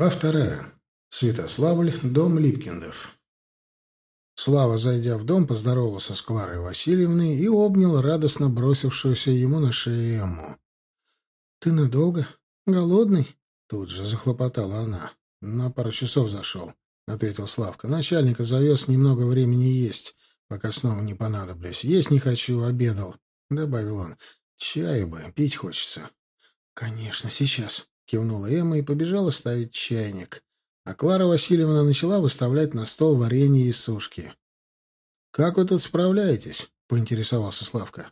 Глава вторая. Святославль, дом Липкиндов. Слава, зайдя в дом, поздоровался с Кларой Васильевной и обнял радостно бросившуюся ему на шею Эмму. — Ты надолго? Голодный? — тут же захлопотала она. — На пару часов зашел, — ответил Славка. — Начальника завез немного времени есть, пока снова не понадоблюсь. Есть не хочу, обедал, — добавил он. — Чаю бы, пить хочется. — Конечно, сейчас, кивнула Эмма и побежала ставить чайник. А Клара Васильевна начала выставлять на стол варенье и сушки. «Как вы тут справляетесь?» — поинтересовался Славка.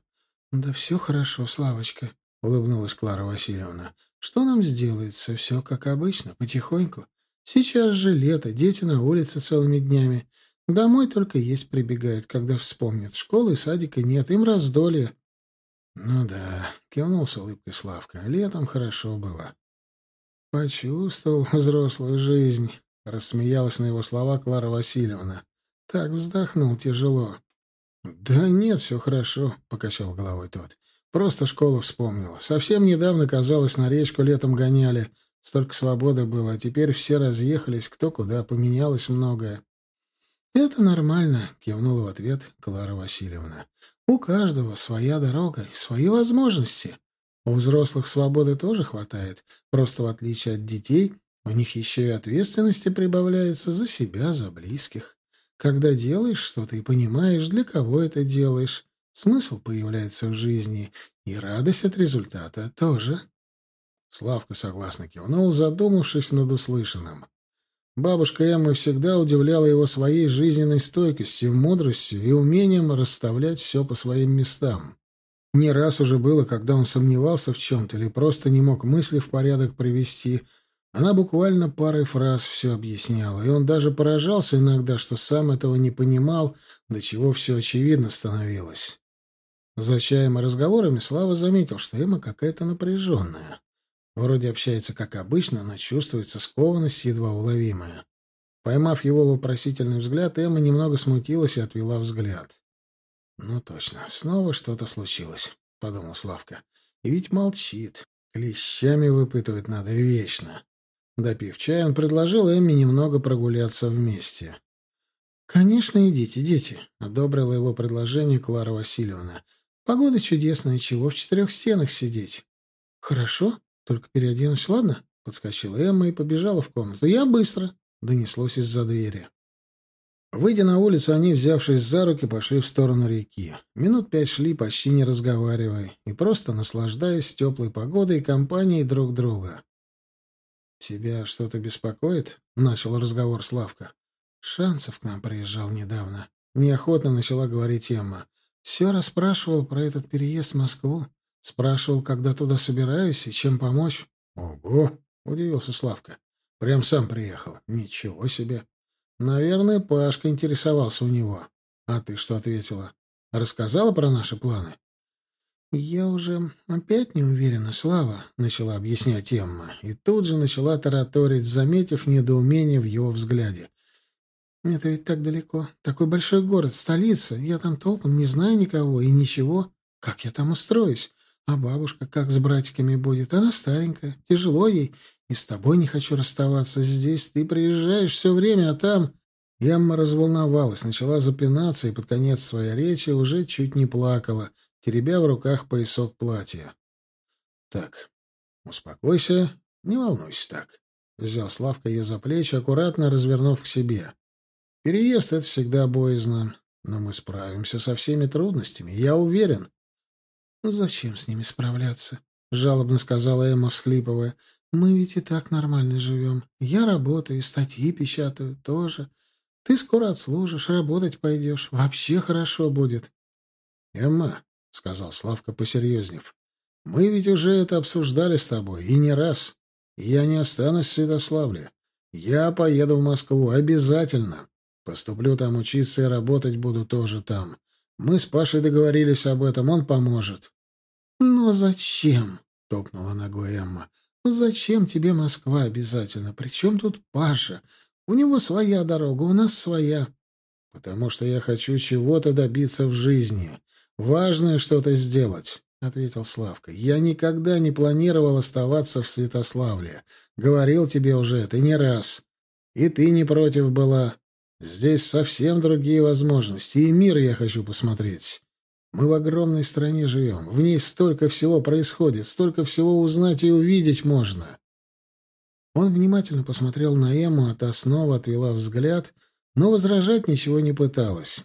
«Да все хорошо, Славочка», — улыбнулась Клара Васильевна. «Что нам сделается? Все как обычно, потихоньку. Сейчас же лето, дети на улице целыми днями. Домой только есть прибегают, когда вспомнят. Школы и садика нет, им раздолье». «Ну да», — кивнул с улыбкой Славка. «Летом хорошо было». «Почувствовал взрослую жизнь», — рассмеялась на его слова Клара Васильевна. «Так вздохнул тяжело». «Да нет, все хорошо», — покачал головой тот. «Просто школу вспомнил. Совсем недавно, казалось, на речку летом гоняли. Столько свободы было, а теперь все разъехались, кто куда, поменялось многое». «Это нормально», — кивнула в ответ Клара Васильевна. «У каждого своя дорога и свои возможности. У взрослых свободы тоже хватает, просто в отличие от детей, у них еще и ответственности прибавляется за себя, за близких. Когда делаешь что-то и понимаешь, для кого это делаешь, смысл появляется в жизни, и радость от результата тоже. Славка согласно кивнул, задумавшись над услышанным. Бабушка Эммы всегда удивляла его своей жизненной стойкостью, мудростью и умением расставлять все по своим местам. Не раз уже было, когда он сомневался в чем-то или просто не мог мысли в порядок привести. Она буквально парой фраз все объясняла, и он даже поражался иногда, что сам этого не понимал, до чего все очевидно становилось. За чаем и разговорами Слава заметил, что Эмма какая-то напряженная. Вроде общается как обычно, но чувствуется скованность едва уловимая. Поймав его вопросительный взгляд, Эмма немного смутилась и отвела взгляд. «Ну точно, снова что-то случилось», — подумал Славка. «И ведь молчит. Клещами выпытывать надо вечно». Допив чай, он предложил Эмме немного прогуляться вместе. «Конечно, идите, дети», — одобрила его предложение Клара Васильевна. «Погода чудесная, чего в четырех стенах сидеть?» «Хорошо, только переоденусь, ладно?» — подскочила Эмма и побежала в комнату. «Я быстро», — донеслось из-за двери. Выйдя на улицу, они, взявшись за руки, пошли в сторону реки. Минут пять шли, почти не разговаривая, и просто наслаждаясь теплой погодой и компанией друг друга. «Тебя что-то беспокоит?» — начал разговор Славка. «Шансов к нам приезжал недавно». Неохотно начала говорить Эмма. «Все расспрашивал про этот переезд в Москву. Спрашивал, когда туда собираюсь и чем помочь». «Ого!» — удивился Славка. «Прям сам приехал. Ничего себе!» Наверное, Пашка интересовался у него. А ты что ответила? Рассказала про наши планы? «Я уже опять не уверена, Слава», — начала объяснять Эмма, и тут же начала тараторить, заметив недоумение в его взгляде. «Это ведь так далеко. Такой большой город, столица. Я там толком не знаю никого и ничего. Как я там устроюсь? А бабушка как с братиками будет? Она старенькая, тяжело ей, и с тобой не хочу расставаться. Здесь ты приезжаешь все время, а там...» Эмма разволновалась, начала запинаться и под конец своей речи уже чуть не плакала, теребя в руках поясок платья. «Так, успокойся, не волнуйся так», — взял Славка ее за плечи, аккуратно развернув к себе. «Переезд — это всегда боязно, но мы справимся со всеми трудностями, я уверен». «Зачем с ними справляться?» — жалобно сказала Эмма, всхлипывая. Мы ведь и так нормально живем. Я работаю, статьи печатаю тоже. Ты скоро отслужишь, работать пойдешь. Вообще хорошо будет. — Эмма, — сказал Славка, посерьезнев, — мы ведь уже это обсуждали с тобой, и не раз. Я не останусь в Святославле. Я поеду в Москву обязательно. Поступлю там учиться и работать буду тоже там. Мы с Пашей договорились об этом, он поможет. — Но зачем? — топнула ногой Эмма. Зачем тебе Москва обязательно? Причем тут Паша? У него своя дорога, у нас своя. Потому что я хочу чего-то добиться в жизни. Важное что-то сделать. — ответил Славка. «Я никогда не планировал оставаться в Святославле. Говорил тебе уже это не раз. И ты не против была. Здесь совсем другие возможности, и мир я хочу посмотреть. Мы в огромной стране живем. В ней столько всего происходит, столько всего узнать и увидеть можно». Он внимательно посмотрел на Эмму, а та снова отвела взгляд, но возражать ничего не пыталась.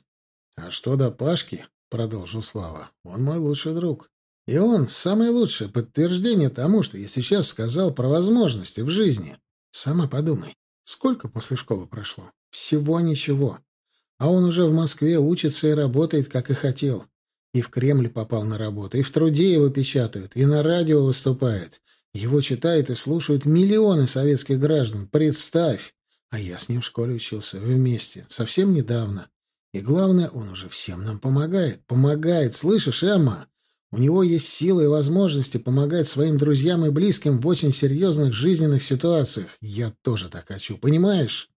«А что до Пашки?» — продолжил Слава. «Он мой лучший друг. И он самое лучшее подтверждение тому, что я сейчас сказал про возможности в жизни. Сама подумай, сколько после школы прошло? Всего ничего. А он уже в Москве учится и работает, как и хотел. И в Кремль попал на работу, и в труде его печатают, и на радио выступает. Его читают и слушают миллионы советских граждан. Представь! А я с ним в школе учился вместе, совсем недавно. И главное, он уже всем нам помогает. Помогает, слышишь, Эмма? У него есть силы и возможности помогать своим друзьям и близким в очень серьезных жизненных ситуациях. Я тоже так хочу, понимаешь?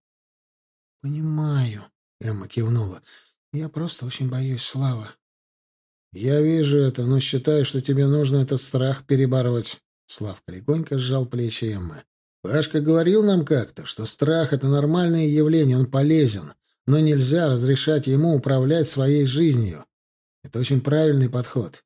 — Понимаю, — Эмма кивнула. — Я просто очень боюсь, Слава. — Я вижу это, но считаю, что тебе нужно этот страх перебороть. Славка легонько сжал плечи Эммы. Пашка говорил нам как-то, что страх — это нормальное явление, он полезен, но нельзя разрешать ему управлять своей жизнью. Это очень правильный подход.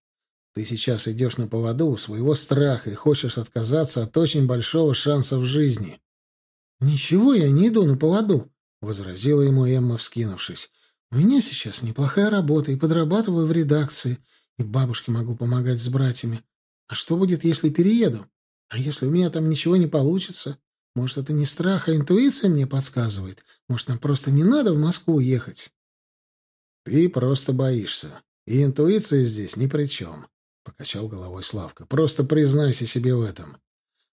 Ты сейчас идешь на поводу у своего страха и хочешь отказаться от очень большого шанса в жизни. — Ничего я не иду на поводу, — возразила ему Эмма, вскинувшись. — У меня сейчас неплохая работа, и подрабатываю в редакции, и бабушке могу помогать с братьями. А что будет, если перееду? А если у меня там ничего не получится? Может, это не страх, а интуиция мне подсказывает? Может, нам просто не надо в Москву ехать? — Ты просто боишься, и интуиция здесь ни при чем. — покачал головой Славка. «Просто признайся себе в этом.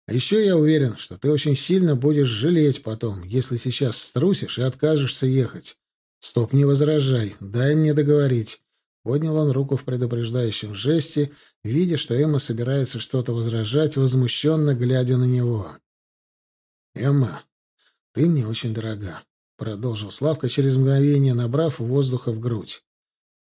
А еще я уверен, что ты очень сильно будешь жалеть потом, если сейчас струсишь и откажешься ехать. Стоп, не возражай, дай мне договорить». Поднял он руку в предупреждающем жесте, видя, что Эмма собирается что-то возражать, возмущенно глядя на него. «Эмма, ты мне очень дорога», — продолжил Славка через мгновение, набрав воздуха в грудь.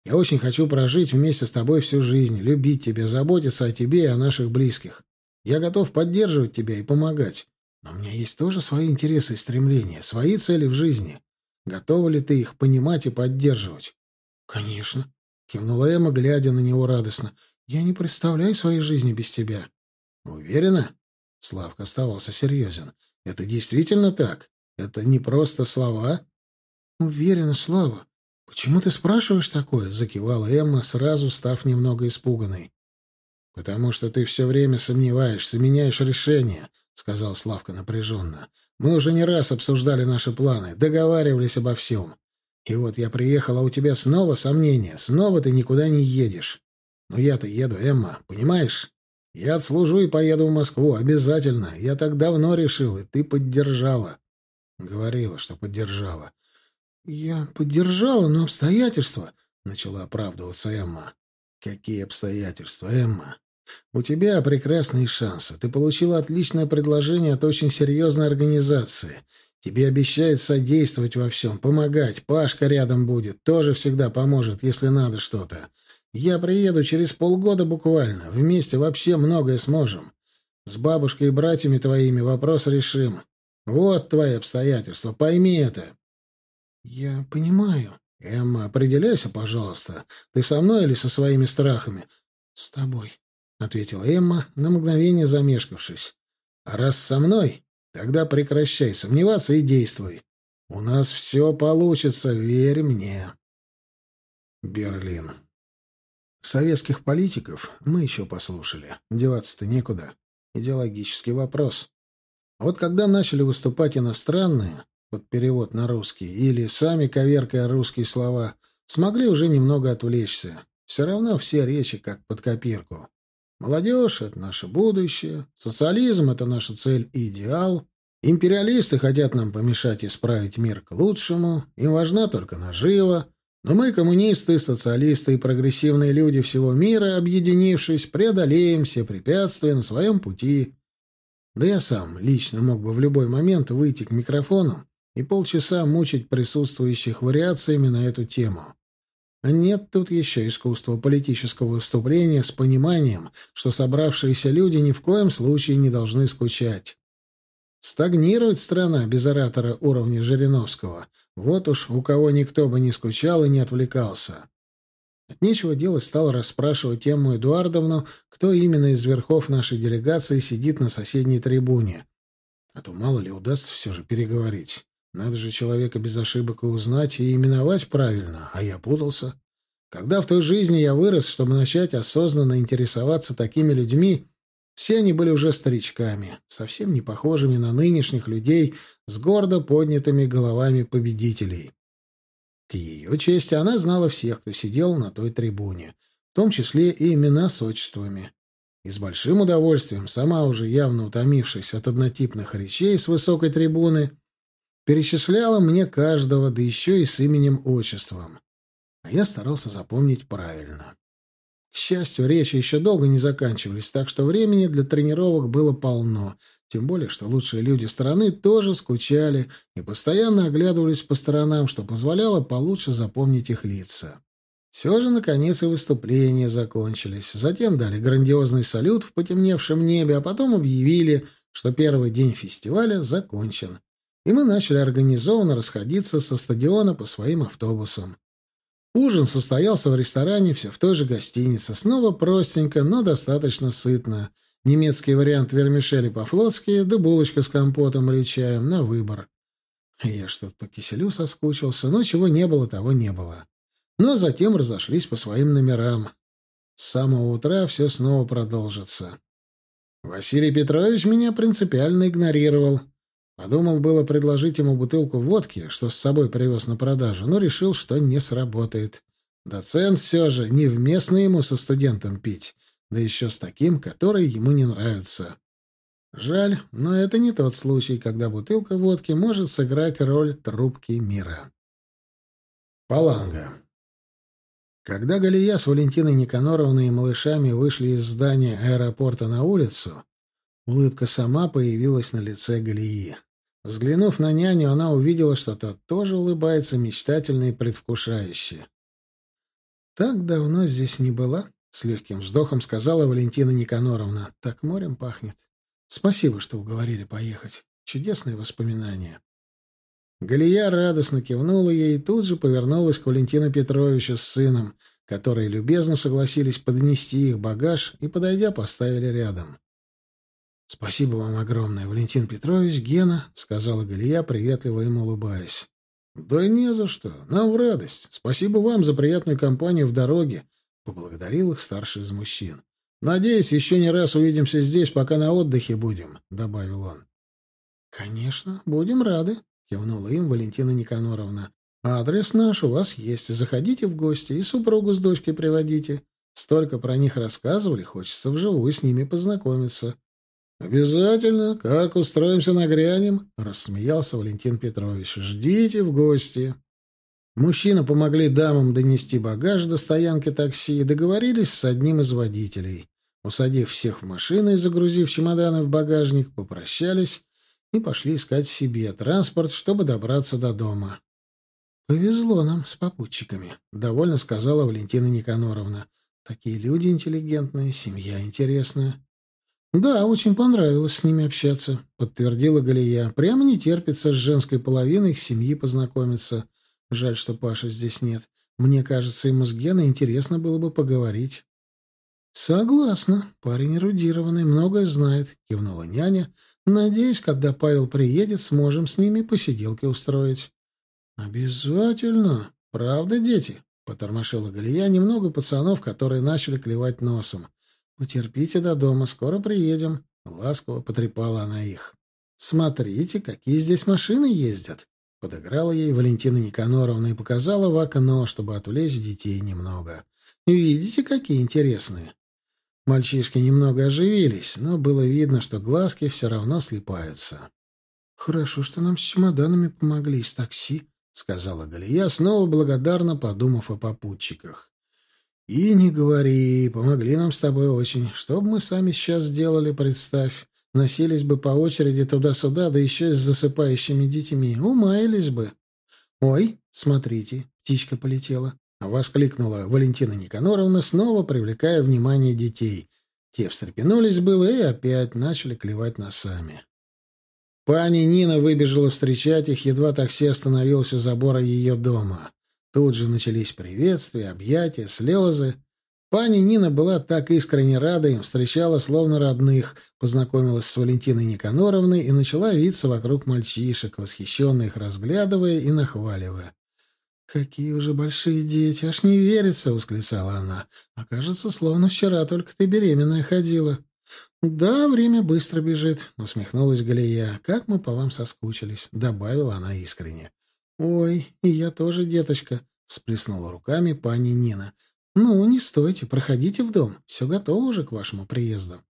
Я очень хочу прожить вместе с тобой всю жизнь, любить тебя, заботиться о тебе и о наших близких. Я готов поддерживать тебя и помогать. Но у меня есть тоже свои интересы и стремления, свои цели в жизни. Готова ли ты их понимать и поддерживать? — Конечно, — кивнула Эмма, глядя на него радостно. — Я не представляю своей жизни без тебя. — Уверена? Славка оставался серьезен. — Это действительно так? Это не просто слова? — Уверена, Слава. «Почему ты спрашиваешь такое?» — закивала Эмма, сразу став немного испуганной. «Потому что ты все время сомневаешься, меняешь решение», — сказал Славка напряженно. «Мы уже не раз обсуждали наши планы, договаривались обо всем. И вот я приехал, а у тебя снова сомнения, снова ты никуда не едешь. Но я-то еду, Эмма, понимаешь? Я отслужу и поеду в Москву, обязательно. Я так давно решил, и ты поддержала». Говорила, что поддержала. «Я поддержала, но обстоятельства...» — начала оправдываться Эмма. «Какие обстоятельства, Эмма? У тебя прекрасные шансы. Ты получила отличное предложение от очень серьезной организации. Тебе обещают содействовать во всем, помогать. Пашка рядом будет, тоже всегда поможет, если надо что-то. Я приеду через полгода буквально. Вместе вообще многое сможем. С бабушкой и братьями твоими вопрос решим. Вот твои обстоятельства, пойми это». «Я понимаю. Эмма, определяйся, пожалуйста. Ты со мной или со своими страхами?» «С тобой», — ответила Эмма, на мгновение замешкавшись. «А раз со мной, тогда прекращай сомневаться и действуй. У нас все получится, верь мне». Берлин. Советских политиков мы еще послушали. Деваться-то некуда. Идеологический вопрос. вот когда начали выступать иностранные, под перевод на русский, или сами, коверкая русские слова, смогли уже немного отвлечься. Все равно все речи как под копирку. Молодежь — это наше будущее, социализм — это наша цель и идеал, империалисты хотят нам помешать исправить мир к лучшему, им важна только нажива, но мы, коммунисты, социалисты и прогрессивные люди всего мира, объединившись, преодолеем все препятствия на своем пути. Да я сам лично мог бы в любой момент выйти к микрофону и полчаса мучить присутствующих вариациями на эту тему. А нет тут еще искусства политического выступления с пониманием, что собравшиеся люди ни в коем случае не должны скучать. Стагнирует страна без оратора уровня Жириновского. Вот уж у кого никто бы не скучал и не отвлекался. От нечего делать стал расспрашивать Эмму Эдуардовну, кто именно из верхов нашей делегации сидит на соседней трибуне. А то мало ли удастся все же переговорить. Надо же человека без ошибок и узнать, и именовать правильно, а я путался. Когда в той жизни я вырос, чтобы начать осознанно интересоваться такими людьми, все они были уже старичками, совсем не похожими на нынешних людей с гордо поднятыми головами победителей. К ее чести она знала всех, кто сидел на той трибуне, в том числе и имена с отчествами. И с большим удовольствием, сама уже явно утомившись от однотипных речей с высокой трибуны, перечисляла мне каждого, да еще и с именем-отчеством. А я старался запомнить правильно. К счастью, речи еще долго не заканчивались, так что времени для тренировок было полно, тем более, что лучшие люди страны тоже скучали и постоянно оглядывались по сторонам, что позволяло получше запомнить их лица. Все же, наконец, и выступления закончились. Затем дали грандиозный салют в потемневшем небе, а потом объявили, что первый день фестиваля закончен и мы начали организованно расходиться со стадиона по своим автобусам. Ужин состоялся в ресторане, все в той же гостинице. Снова простенько, но достаточно сытно. Немецкий вариант вермишели по-флотски, да булочка с компотом или чаем на выбор. Я что-то по киселю соскучился, но чего не было, того не было. Но затем разошлись по своим номерам. С самого утра все снова продолжится. Василий Петрович меня принципиально игнорировал. Подумал было предложить ему бутылку водки, что с собой привез на продажу, но решил, что не сработает. Доцент все же невместно ему со студентом пить, да еще с таким, который ему не нравится. Жаль, но это не тот случай, когда бутылка водки может сыграть роль трубки мира. Паланга. Когда Галия с Валентиной Никаноровной и малышами вышли из здания аэропорта на улицу, улыбка сама появилась на лице Галии. Взглянув на няню, она увидела, что та тоже улыбается мечтательно и предвкушающе. «Так давно здесь не была», — с легким вздохом сказала Валентина Никаноровна. «Так морем пахнет. Спасибо, что уговорили поехать. Чудесные воспоминания». Галия радостно кивнула ей и тут же повернулась к Валентину Петровичу с сыном, которые любезно согласились поднести их багаж и, подойдя, поставили рядом. «Спасибо вам огромное, Валентин Петрович, Гена», — сказала Галия, приветливо ему улыбаясь. «Да не за что. Нам в радость. Спасибо вам за приятную компанию в дороге», — поблагодарил их старший из мужчин. «Надеюсь, еще не раз увидимся здесь, пока на отдыхе будем», — добавил он. «Конечно, будем рады», — кивнула им Валентина Никаноровна. «Адрес наш у вас есть. Заходите в гости и супругу с дочкой приводите. Столько про них рассказывали, хочется вживую с ними познакомиться». «Обязательно. Как устроимся, нагрянем?» — рассмеялся Валентин Петрович. «Ждите в гости». Мужчины помогли дамам донести багаж до стоянки такси и договорились с одним из водителей. Усадив всех в машину и загрузив чемоданы в багажник, попрощались и пошли искать себе транспорт, чтобы добраться до дома. «Повезло нам с попутчиками», — довольно сказала Валентина Никаноровна. «Такие люди интеллигентные, семья интересная». «Да, очень понравилось с ними общаться», — подтвердила Галия. «Прямо не терпится с женской половиной их семьи познакомиться. Жаль, что Паши здесь нет. Мне кажется, ему с Геной интересно было бы поговорить». «Согласна. Парень эрудированный, многое знает», — кивнула няня. «Надеюсь, когда Павел приедет, сможем с ними посиделки устроить». «Обязательно. Правда, дети?» — потормошила Галия немного пацанов, которые начали клевать носом. «Потерпите до дома, скоро приедем», — ласково потрепала она их. «Смотрите, какие здесь машины ездят», — подыграла ей Валентина Никаноровна и показала в окно, чтобы отвлечь детей немного. «Видите, какие интересные». Мальчишки немного оживились, но было видно, что глазки все равно слипаются. «Хорошо, что нам с чемоданами помогли из такси», — сказала Галия, снова благодарно подумав о попутчиках. «И не говори, помогли нам с тобой очень. Что бы мы сами сейчас сделали, представь. Носились бы по очереди туда-сюда, да еще и с засыпающими детьми. Умаялись бы. Ой, смотрите, птичка полетела. — воскликнула Валентина Никаноровна, снова привлекая внимание детей. Те встрепенулись было и опять начали клевать носами. Пани Нина выбежала встречать их, едва такси остановилось у забора ее дома. Тут же начались приветствия, объятия, слезы. Пани Нина была так искренне рада им, встречала словно родных, познакомилась с Валентиной Никаноровной и начала виться вокруг мальчишек, восхищенно их разглядывая и нахваливая. «Какие уже большие дети, аж не верится!» — восклицала она. «А кажется, словно вчера только ты беременная ходила». «Да, время быстро бежит», — усмехнулась Галия. «Как мы по вам соскучились», — добавила она искренне. «Ой, и я тоже, деточка», — всплеснула руками пани Нина. «Ну, не стойте, проходите в дом. Все готово уже к вашему приезду».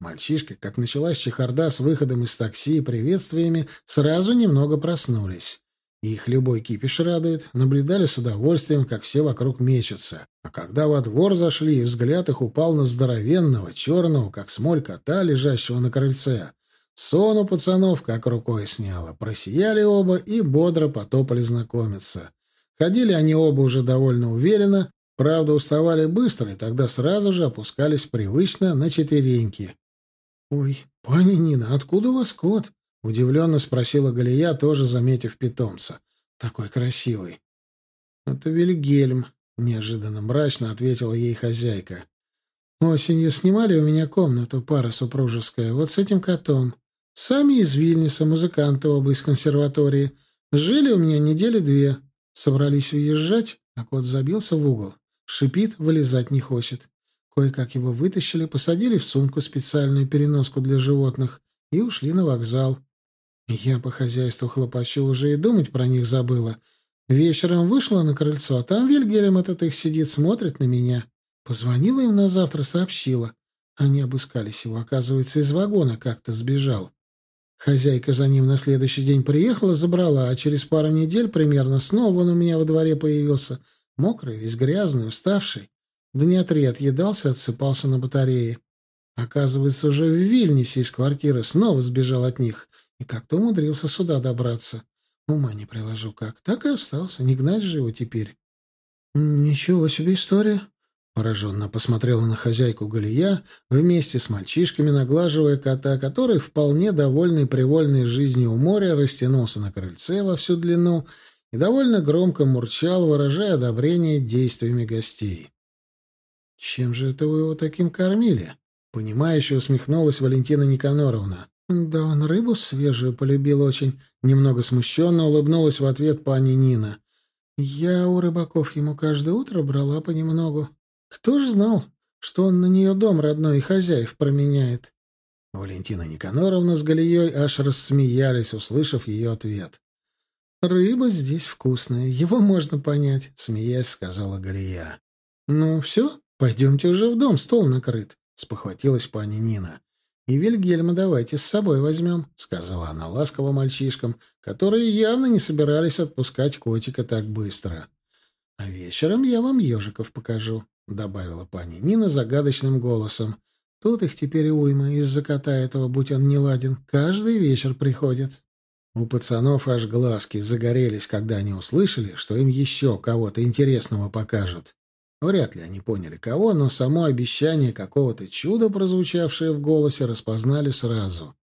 Мальчишки, как началась чехарда с выходом из такси и приветствиями, сразу немного проснулись. Их любой кипиш радует, наблюдали с удовольствием, как все вокруг мечутся. А когда во двор зашли, и взгляд их упал на здоровенного, черного, как смоль кота, лежащего на крыльце, сон у пацанов как рукой сняло. Просияли оба и бодро потопали знакомиться. Ходили они оба уже довольно уверенно, правда, уставали быстро, и тогда сразу же опускались привычно на четвереньки. «Ой, пани Нина, откуда у вас кот?» — удивленно спросила Галия, тоже заметив питомца. «Такой красивый». «Это Вильгельм», — неожиданно мрачно ответила ей хозяйка. «Осенью снимали у меня комнату, пара супружеская, вот с этим котом. Сами из Вильнюса, музыканты оба из консерватории. Жили у меня недели две. Собрались уезжать, а кот забился в угол. Шипит, вылезать не хочет. Кое-как его вытащили, посадили в сумку специальную переноску для животных и ушли на вокзал. Я по хозяйству хлопачу уже и думать про них забыла. Вечером вышла на крыльцо, а там Вильгельм этот их сидит, смотрит на меня. Позвонила им на завтра, сообщила. Они обыскались его, оказывается, из вагона как-то сбежал. Хозяйка за ним на следующий день приехала, забрала, а через пару недель примерно снова он у меня во дворе появился. Мокрый, весь грязный, уставший. Дня три отъедался, отсыпался на батарее. Оказывается, уже в Вильнюсе из квартиры снова сбежал от них. И как-то умудрился сюда добраться. Ума не приложу как. Так и остался. Не гнать же его теперь. Ничего себе история. Пораженно посмотрела на хозяйку Галия, вместе с мальчишками наглаживая кота, который, вполне довольный привольной жизнью у моря, растянулся на крыльце во всю длину и довольно громко мурчал, выражая одобрение действиями гостей. «Чем же это вы его таким кормили?» Понимающе усмехнулась Валентина Никаноровна. «Да он рыбу свежую полюбил очень», — немного смущенно улыбнулась в ответ пани Нина. «Я у рыбаков ему каждое утро брала понемногу. Кто ж знал, что он на нее дом родной и хозяев променяет?» Валентина Никаноровна с Галией аж рассмеялись, услышав ее ответ. «Рыба здесь вкусная, его можно понять», — смеясь сказала Галия. «Ну все, пойдемте уже в дом, стол накрыт», — спохватилась пани Нина. «И Вильгельма давайте с собой возьмем», — сказала она ласково мальчишкам, которые явно не собирались отпускать котика так быстро. «А вечером я вам ежиков покажу», — добавила пани Нина загадочным голосом. «Тут их теперь уйма из-за кота этого, будь он неладен, каждый вечер приходят». У пацанов аж глазки загорелись, когда они услышали, что им еще кого-то интересного покажут. Вряд ли они поняли, кого, но само обещание какого-то чуда, прозвучавшее в голосе, распознали сразу.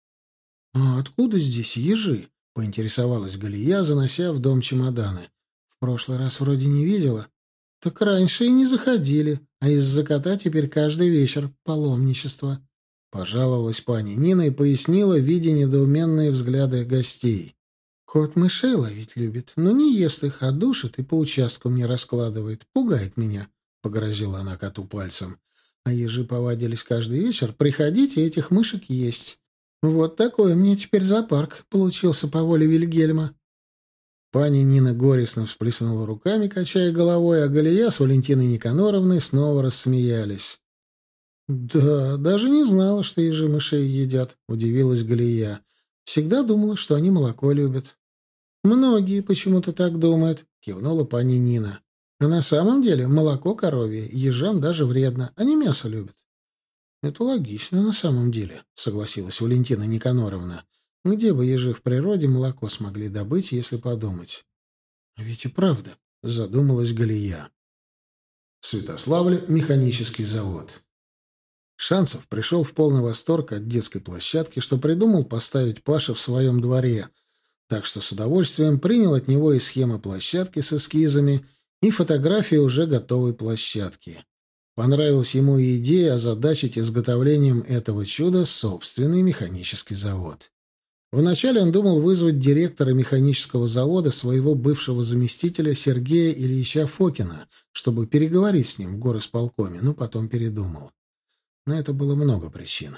«А откуда здесь ежи?» — поинтересовалась Галия, занося в дом чемоданы. «В прошлый раз вроде не видела. Так раньше и не заходили, а из-за кота теперь каждый вечер паломничество». Пожаловалась пани Нина и пояснила, видя недоуменные взгляды гостей. «Кот мышей ловить любит, но не ест их, а душит и по участку мне раскладывает. Пугает меня погрозила она коту пальцем. А ежи повадились каждый вечер приходить и этих мышек есть. Вот такой мне теперь зоопарк получился по воле Вильгельма. Пани Нина горестно всплеснула руками, качая головой, а Галия с Валентиной Никаноровной снова рассмеялись. «Да, даже не знала, что ежи мышей едят», — удивилась Галия. «Всегда думала, что они молоко любят». «Многие почему-то так думают», — кивнула пани Нина. А на самом деле молоко коровье ежам даже вредно, они мясо любят. Это логично на самом деле, согласилась Валентина Никаноровна. Где бы ежи в природе молоко смогли добыть, если подумать? А ведь и правда, задумалась Галия. Святославль — механический завод. Шансов пришел в полный восторг от детской площадки, что придумал поставить Паша в своем дворе, так что с удовольствием принял от него и схемы площадки с эскизами, и фотографии уже готовой площадки. Понравилась ему и идея озадачить изготовлением этого чуда собственный механический завод. Вначале он думал вызвать директора механического завода, своего бывшего заместителя Сергея Ильича Фокина, чтобы переговорить с ним в горосполкоме, но потом передумал. На это было много причин.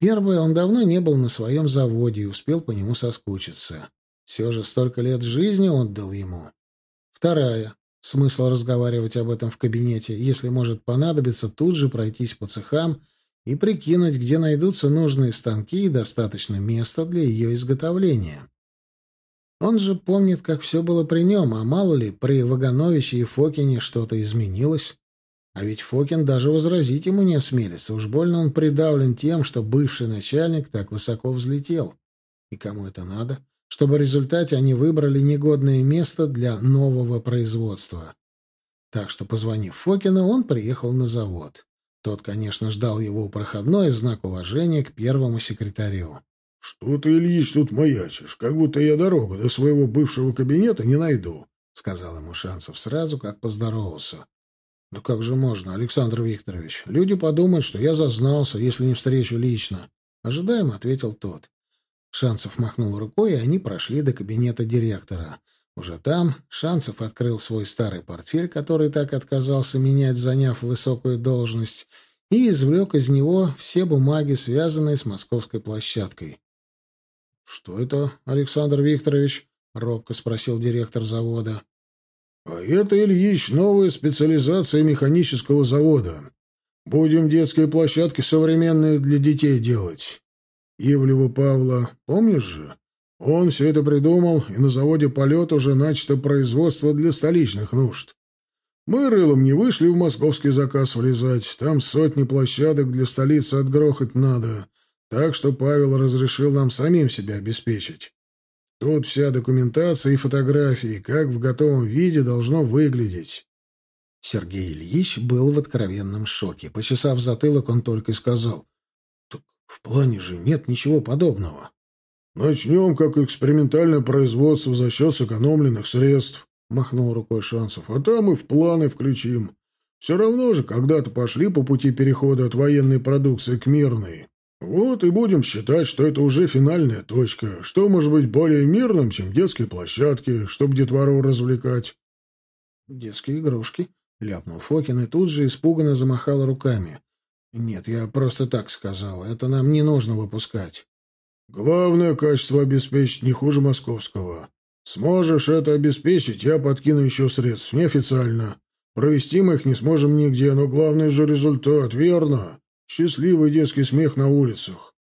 Первое, он давно не был на своем заводе и успел по нему соскучиться. Все же столько лет жизни отдал ему. Вторая, смысл разговаривать об этом в кабинете, если может понадобиться тут же пройтись по цехам и прикинуть, где найдутся нужные станки и достаточно места для ее изготовления. Он же помнит, как все было при нем, а мало ли, при Вагановиче и Фокине что-то изменилось. А ведь Фокин даже возразить ему не осмелится. Уж больно он придавлен тем, что бывший начальник так высоко взлетел. И кому это надо? Чтобы в результате они выбрали негодное место для нового производства. Так что, позвонив Фокину, он приехал на завод. Тот, конечно, ждал его у проходной в знак уважения к первому секретарю. — Что ты, Ильич, тут маячишь? Как будто я дорогу до своего бывшего кабинета не найду, — сказал ему Шансов сразу, как поздоровался. «Да как же можно, Александр Викторович? Люди подумают, что я зазнался, если не встречу лично». Ожидаемо ответил тот. Шансов махнул рукой, и они прошли до кабинета директора. Уже там Шансов открыл свой старый портфель, который так отказался менять, заняв высокую должность, и извлек из него все бумаги, связанные с московской площадкой. «Что это, Александр Викторович?» — робко спросил директор завода. А это, Ильич, новая специализация механического завода. Будем детские площадки современные для детей делать. Ивлева Павла, помнишь же? Он все это придумал, и на заводе «Полет» уже начато производство для столичных нужд. Мы рылом не вышли в московский заказ влезать, там сотни площадок для столицы отгрохать надо, так что Павел разрешил нам самим себя обеспечить. Тут вся документация и фотографии, как в готовом виде должно выглядеть. Сергей Ильич был в откровенном шоке. Почесав затылок, он только и сказал. «Так в плане же нет ничего подобного». «Начнем как экспериментальное производство за счет сэкономленных средств», — махнул рукой Шансов. «А там и в планы включим. Все равно же когда-то пошли по пути перехода от военной продукции к мирной. Вот и будем считать, что это уже финальная точка. Что может быть более мирным, чем детские площадки, чтобы детвору развлекать? Детские игрушки, ляпнул Фокин и тут же испуганно замахал руками. Нет, я просто так сказал. Это нам не нужно выпускать. Главное качество обеспечить не хуже московского. Сможешь это обеспечить, я подкину еще средств, неофициально. Провести мы их не сможем нигде, но главный же результат, верно? Счастливый детский смех на улицах.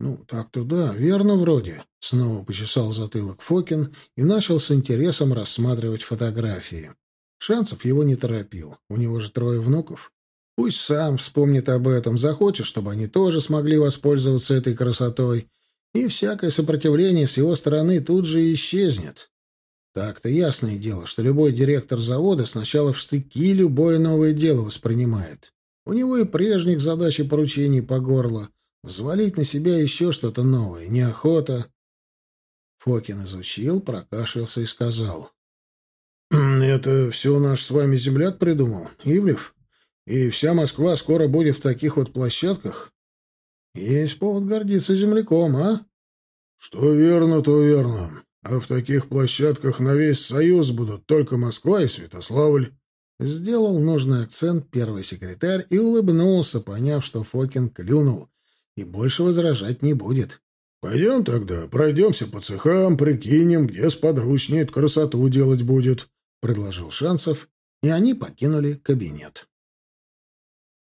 Ну, так-то да, верно вроде. Снова почесал затылок Фокин и начал с интересом рассматривать фотографии. Шансов его не торопил. У него же трое внуков. Пусть сам вспомнит об этом, захочет, чтобы они тоже смогли воспользоваться этой красотой, и всякое сопротивление с его стороны тут же исчезнет. Так-то ясное дело, что любой директор завода сначала в штыки любое новое дело воспринимает. У него и прежних задач и поручений по горло. Взвалить на себя еще что-то новое. Неохота. Фокин изучил, прокашлялся и сказал. «Это все наш с вами земляк придумал, Ивлев? И вся Москва скоро будет в таких вот площадках? Есть повод гордиться земляком, а?» «Что верно, то верно. А в таких площадках на весь Союз будут только Москва и Святославль. Сделал нужный акцент первый секретарь и улыбнулся, поняв, что Фокин клюнул и больше возражать не будет. «Пойдем тогда, пройдемся по цехам, прикинем, где сподручнее красоту делать будет», — предложил Шансов, и они покинули кабинет.